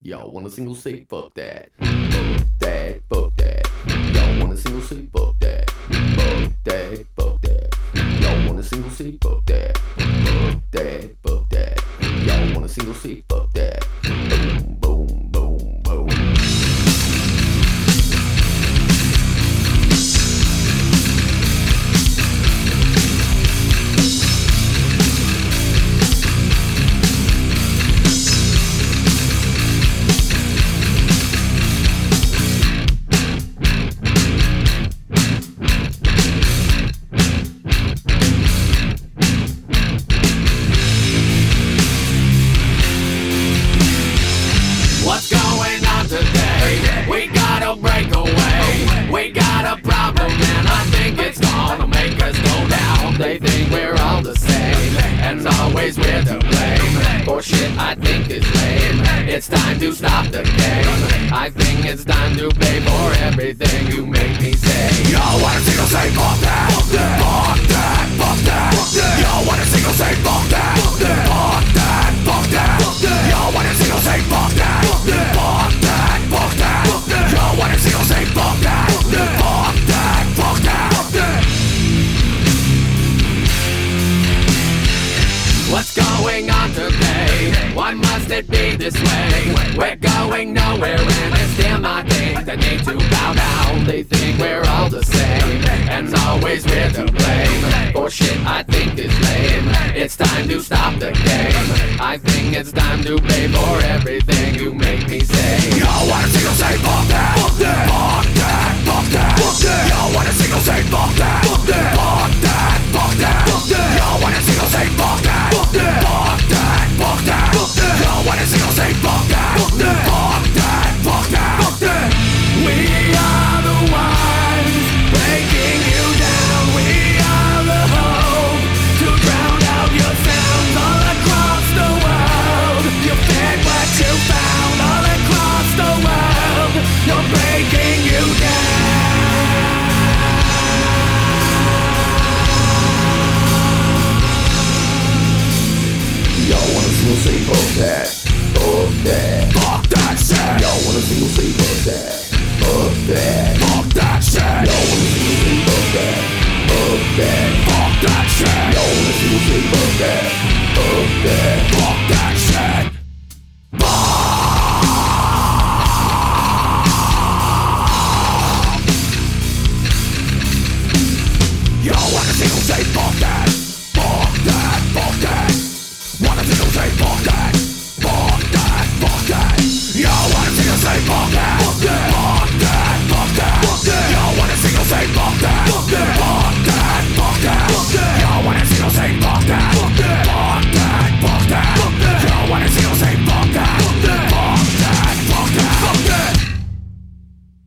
Y'all want a single say fuck that. Fuck that, fuck that. Y'all want a single say fuck that. Fuck that, fuck that. Y'all want a single say fuck that. Fuck that, fuck that. Y'all want a single say fuck that. Gotta break away. We got a problem, and I think it's gonna make us go down. They think we're all the same, and always we're to blame. For shit I think is lame. It's time to stop the game. I think it's time to pay for everything you make me say. Yo, wanna that? Fuck that, fuck that, fuck that. Must it be this way? We're going nowhere and it's still not think they need to bow down. They think we're all the same and always we're to blame. For shit I think is lame. It's time to stop the game. I think it's time to pay for everything you make me say.